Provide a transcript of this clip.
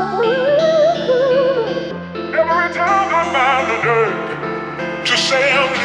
Every time I'm by the dirt to say I'm